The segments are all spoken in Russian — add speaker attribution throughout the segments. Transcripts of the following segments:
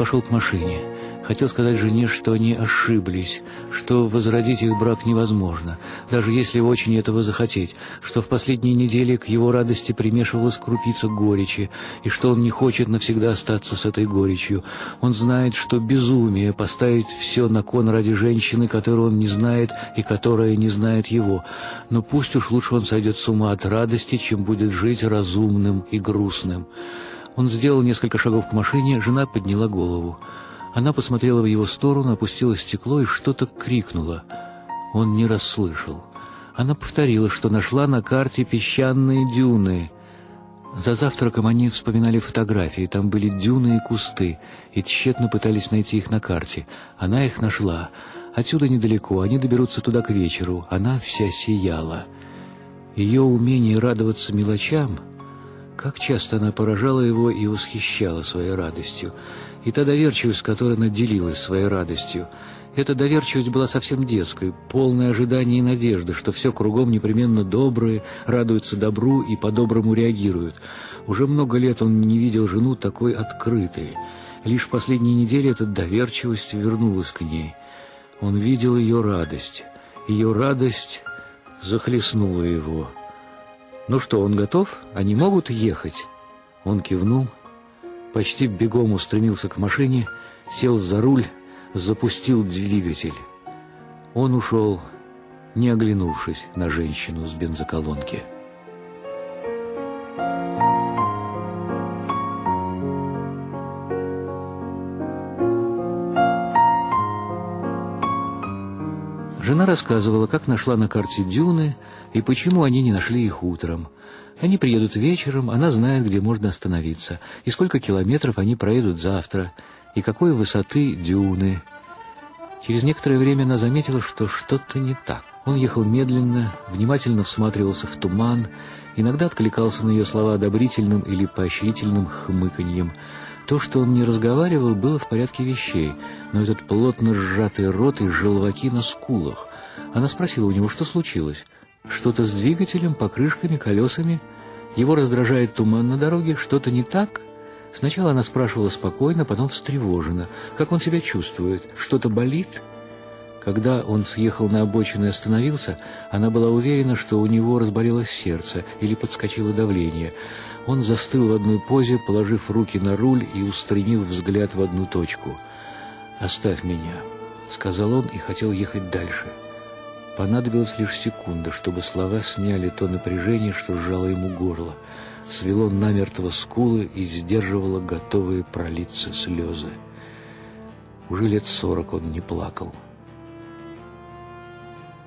Speaker 1: пошел к машине. Хотел сказать жене, что они ошиблись, что возродить их брак невозможно, даже если очень этого захотеть, что в последние недели к его радости примешивалась крупица горечи, и что он не хочет навсегда остаться с этой горечью. Он знает, что безумие поставить все на кон ради женщины, которую он не знает и которая не знает его. Но пусть уж лучше он сойдет с ума от радости, чем будет жить разумным и грустным. Он сделал несколько шагов к машине, жена подняла голову. Она посмотрела в его сторону, опустила стекло и что-то крикнула. Он не расслышал. Она повторила, что нашла на карте песчаные дюны. За завтраком они вспоминали фотографии. Там были дюны и кусты, и тщетно пытались найти их на карте. Она их нашла. Отсюда недалеко, они доберутся туда к вечеру. Она вся сияла. Ее умение радоваться мелочам... Как часто она поражала его и восхищала своей радостью и та доверчивость, которой она делилась своей радостью. Эта доверчивость была совсем детской, полной ожидания и надежды, что все кругом непременно добрые, радуются добру и по-доброму реагируют. Уже много лет он не видел жену такой открытой. Лишь в последние недели эта доверчивость вернулась к ней. Он видел ее радость. Ее радость захлестнула его. «Ну что, он готов? Они могут ехать?» Он кивнул почти бегом устремился к машине, сел за руль, запустил двигатель. Он ушел, не оглянувшись на женщину с бензоколонки. Жена рассказывала, как нашла на карте дюны и почему они не нашли их утром – они приедут вечером, она знает, где можно остановиться, и сколько километров они проедут завтра, и какой высоты дюны. Через некоторое время она заметила, что что-то не так. Он ехал медленно, внимательно всматривался в туман, иногда откликался на ее слова одобрительным или поощрительным хмыканьем. То, что он не разговаривал, было в порядке вещей, но этот плотно сжатый рот и желваки на скулах. Она спросила у него, что случилось. Что-то с двигателем, покрышками, колесами. Его раздражает туман на дороге. Что-то не так? Сначала она спрашивала спокойно, потом встревоженно. Как он себя чувствует? Что-то болит? Когда он съехал на обочину и остановился, она была уверена, что у него разболелось сердце или подскочило давление. Он застыл в одной позе, положив руки на руль и устремив взгляд в одну точку. «Оставь меня», — сказал он и хотел ехать дальше. Понадобилась лишь секунда, чтобы слова сняли то напряжение, что сжало ему горло, свело намертво скулы и сдерживало готовые пролиться слезы. Уже лет сорок он не плакал.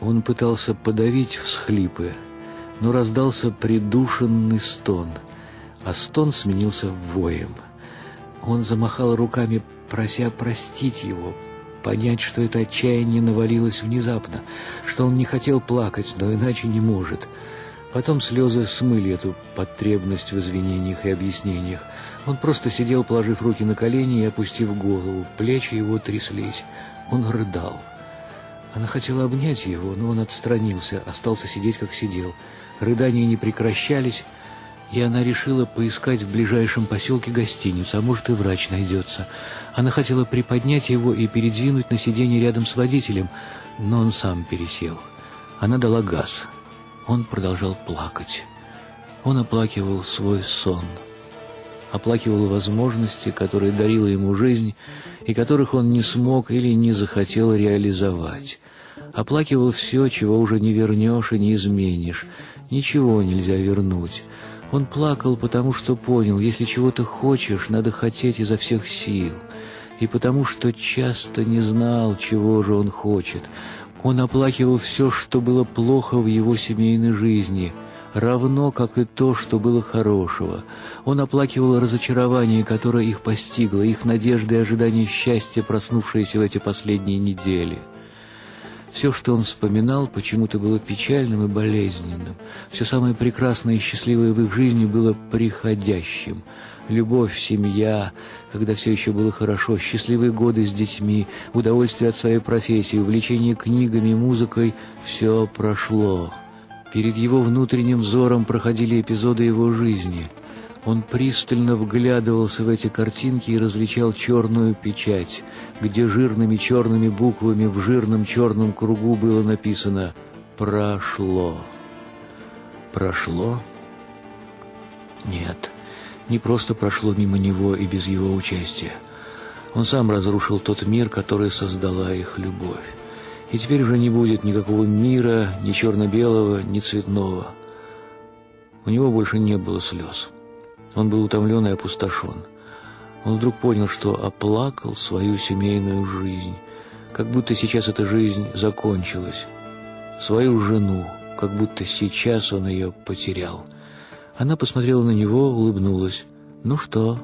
Speaker 1: Он пытался подавить всхлипы, но раздался придушенный стон, а стон сменился воем. Он замахал руками, прося простить его, понять, что это отчаяние навалилось внезапно, что он не хотел плакать, но иначе не может. Потом слезы смыли эту потребность в извинениях и объяснениях. Он просто сидел, положив руки на колени и опустив голову. Плечи его тряслись. Он рыдал. Она хотела обнять его, но он отстранился, остался сидеть, как сидел. Рыдания не прекращались, и она решила поискать в ближайшем поселке гостиницу, а может и врач найдется. Она хотела приподнять его и передвинуть на сиденье рядом с водителем, но он сам пересел. Она дала газ. Он продолжал плакать. Он оплакивал свой сон. Оплакивал возможности, которые дарила ему жизнь, и которых он не смог или не захотел реализовать. Оплакивал все, чего уже не вернешь и не изменишь. Ничего нельзя вернуть. Он плакал, потому что понял, если чего-то хочешь, надо хотеть изо всех сил. И потому что часто не знал, чего же он хочет. Он оплакивал все, что было плохо в его семейной жизни, равно как и то, что было хорошего. Он оплакивал разочарование, которое их постигло, их надежды и ожидания счастья, проснувшиеся в эти последние недели. Все, что он вспоминал, почему-то было печальным и болезненным. Все самое прекрасное и счастливое в их жизни было приходящим. Любовь, семья, когда все еще было хорошо, счастливые годы с детьми, удовольствие от своей профессии, увлечение книгами, музыкой – все прошло. Перед его внутренним взором проходили эпизоды его жизни. Он пристально вглядывался в эти картинки и различал черную печать, где жирными черными буквами в жирном черном кругу было написано «Прошло». Прошло? Нет, не просто прошло мимо него и без его участия. Он сам разрушил тот мир, который создала их любовь. И теперь уже не будет никакого мира, ни черно-белого, ни цветного. У него больше не было слез. Он был утомлен и опустошен. Он вдруг понял, что оплакал свою семейную жизнь, как будто сейчас эта жизнь закончилась. Свою жену, как будто сейчас он ее потерял. Она посмотрела на него, улыбнулась. «Ну что?»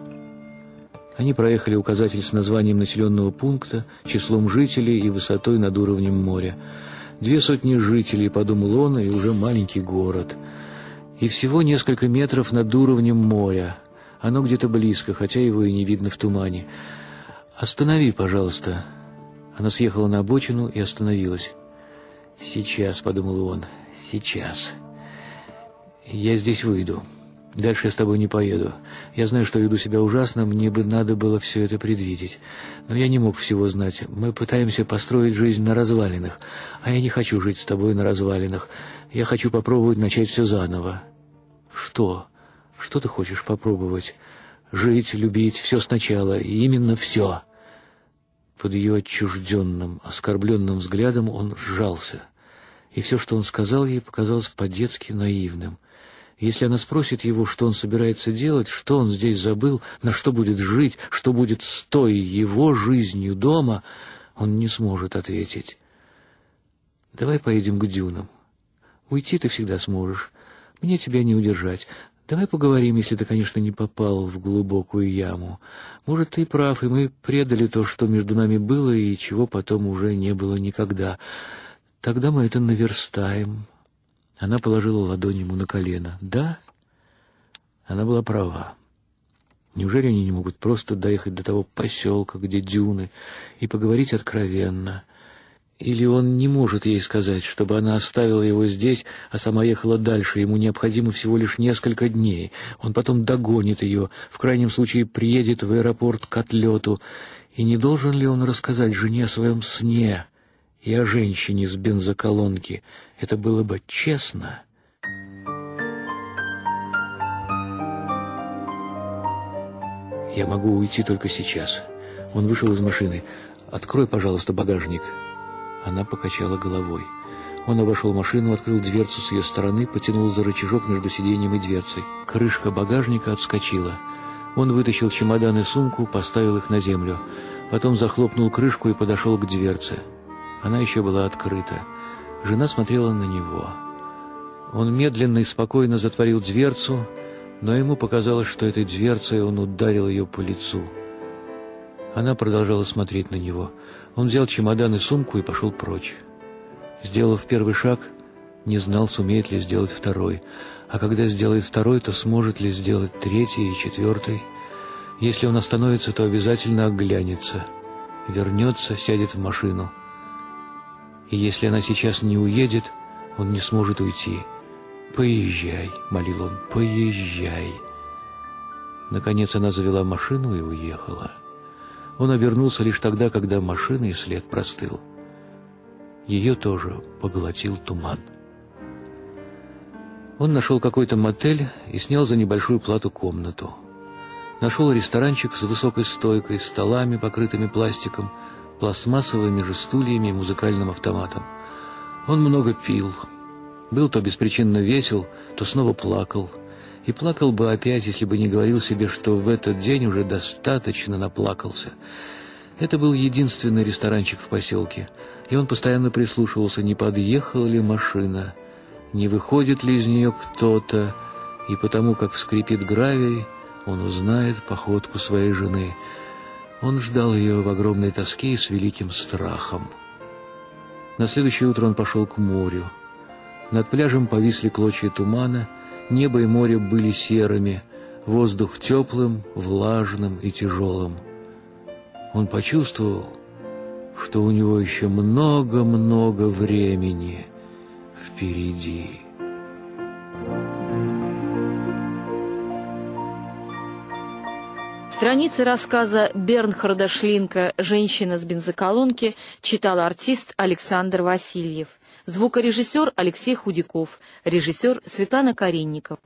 Speaker 1: Они проехали указатель с названием населенного пункта, числом жителей и высотой над уровнем моря. Две сотни жителей, подумал он, и уже маленький город. И всего несколько метров над уровнем моря. Оно где-то близко, хотя его и не видно в тумане. «Останови, пожалуйста». Она съехала на обочину и остановилась. «Сейчас», — подумал он, — «сейчас. Я здесь выйду». Дальше я с тобой не поеду. Я знаю, что веду себя ужасно, мне бы надо было все это предвидеть. Но я не мог всего знать. Мы пытаемся построить жизнь на развалинах, а я не хочу жить с тобой на развалинах. Я хочу попробовать начать все заново. Что? Что ты хочешь попробовать? Жить, любить, все сначала, именно все. Под ее отчужденным, оскорбленным взглядом он сжался. И все, что он сказал ей, показалось по-детски наивным. Если она спросит его, что он собирается делать, что он здесь забыл, на что будет жить, что будет с той его жизнью дома, он не сможет ответить. «Давай поедем к дюнам. Уйти ты всегда сможешь. Мне тебя не удержать. Давай поговорим, если ты, конечно, не попал в глубокую яму. Может, ты прав, и мы предали то, что между нами было, и чего потом уже не было никогда. Тогда мы это наверстаем, она положила ладонь ему на колено. «Да?» Она была права. Неужели они не могут просто доехать до того поселка, где дюны, и поговорить откровенно? Или он не может ей сказать, чтобы она оставила его здесь, а сама ехала дальше, ему необходимо всего лишь несколько дней. Он потом догонит ее, в крайнем случае приедет в аэропорт к отлету. И не должен ли он рассказать жене о своем сне и о женщине с бензоколонки, это было бы честно. Я могу уйти только сейчас. Он вышел из машины. Открой, пожалуйста, багажник. Она покачала головой. Он обошел машину, открыл дверцу с ее стороны, потянул за рычажок между сиденьем и дверцей. Крышка багажника отскочила. Он вытащил чемодан и сумку, поставил их на землю. Потом захлопнул крышку и подошел к дверце. Она еще была открыта. Жена смотрела на него. Он медленно и спокойно затворил дверцу, но ему показалось, что этой дверцей он ударил ее по лицу. Она продолжала смотреть на него. Он взял чемодан и сумку и пошел прочь. Сделав первый шаг, не знал, сумеет ли сделать второй. А когда сделает второй, то сможет ли сделать третий и четвертый. Если он остановится, то обязательно оглянется. Вернется, сядет в машину — и если она сейчас не уедет, он не сможет уйти. «Поезжай», — молил он, — «поезжай». Наконец она завела машину и уехала. Он обернулся лишь тогда, когда машина и след простыл. Ее тоже поглотил туман. Он нашел какой-то мотель и снял за небольшую плату комнату. Нашел ресторанчик с высокой стойкой, столами, покрытыми пластиком — пластмассовыми же стульями и музыкальным автоматом. Он много пил. Был то беспричинно весел, то снова плакал. И плакал бы опять, если бы не говорил себе, что в этот день уже достаточно наплакался. Это был единственный ресторанчик в поселке, и он постоянно прислушивался, не подъехала ли машина, не выходит ли из нее кто-то, и потому как скрипит гравий, он узнает походку своей жены — он ждал ее в огромной тоске и с великим страхом. На следующее утро он пошел к морю. Над пляжем повисли клочья тумана, небо и море были серыми, воздух теплым, влажным и тяжелым. Он почувствовал, что у него еще много-много времени впереди.
Speaker 2: Страницы рассказа Бернхарда Шлинка «Женщина с бензоколонки» читал артист Александр Васильев. Звукорежиссер Алексей Худяков. Режиссер Светлана Каринников.